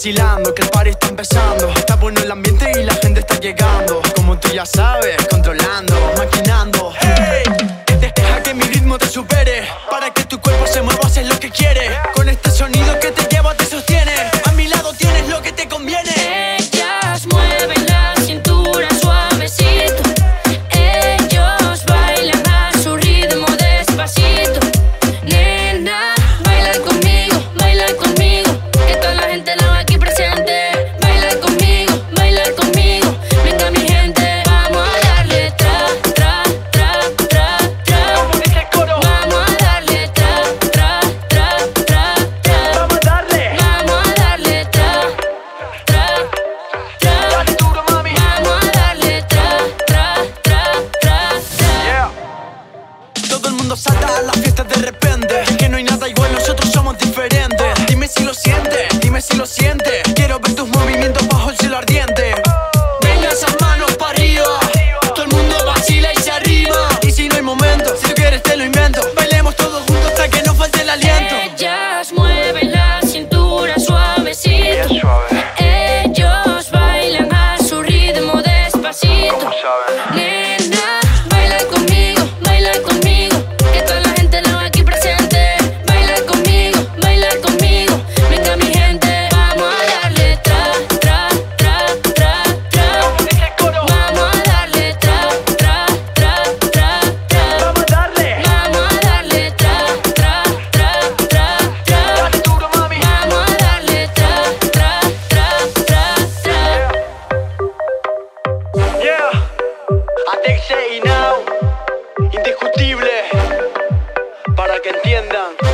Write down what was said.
que el party está empezando. Está bueno el ambiente y la gente está llegando. Como tú ya sabes, controlando, maquinando. Hey, deja que mi ritmo te supere. Para que tu cuerpo se mueva, haces lo mundo salta a la fiesta de repente. que entiendan.